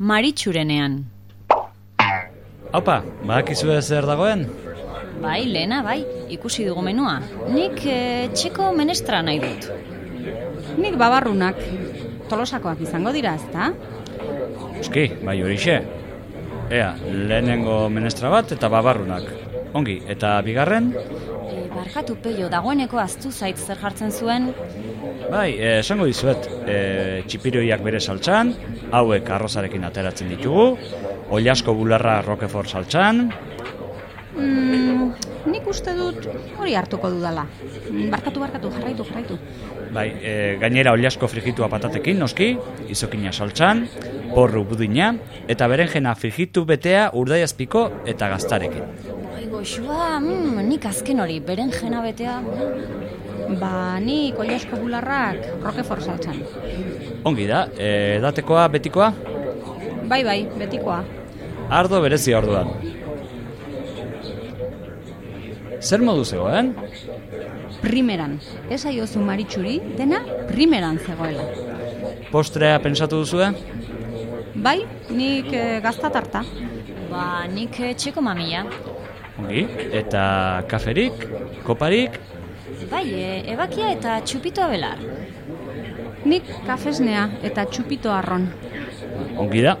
maritxurenean. Haupa, badakizu zer dagoen? Bai, lehena, bai, ikusi dugu menua. Nik e, txeko menestra nahi dut. Nik babarrunak. Tolosakoak izango dira, ezta? Uski, bai horixe. Ea, lehenengo menestra bat eta babarrunak. Ongi, eta bigarren? E, barkatu peio, dagoeneko aztu zait zer jartzen zuen. Bai, eh, esango dizuet, e, txipiroiak bere saltxan, hauek arrozarekin ateratzen ditugu, oliasko bularra Roquefort saltxan, Mm, nik uste dut hori hartuko dudala. Mm, Barkatu, barkatu, jarraitu, jarraitu. bai, e, gainera oliasko frigitua patatekin, noski, izokina saltxan, porru budina, eta berenjena frigitu betea urdaiazpiko eta gaztarekin. Bai, goxua, mm, nik azken hori, beren jena betea. Ba, nik oliasko bularrak Roquefort saltxan. Ongi da, e, edatekoa betikoa, Bai, bai, betikoa. ardo berezi orduan. Zer modu zegoen? Primeran. Ez aiozu maritxuri, dena primeran zegoela. Postrea pentsatu duzue? Bai, nik e, gazta tarta. Ba, nik eh, txeko mamia. Ongi, eta kaferik, koparik, Bai, e, ebakia eta txupitoa belar. Nik kafesnea eta txupito arron. ongi da.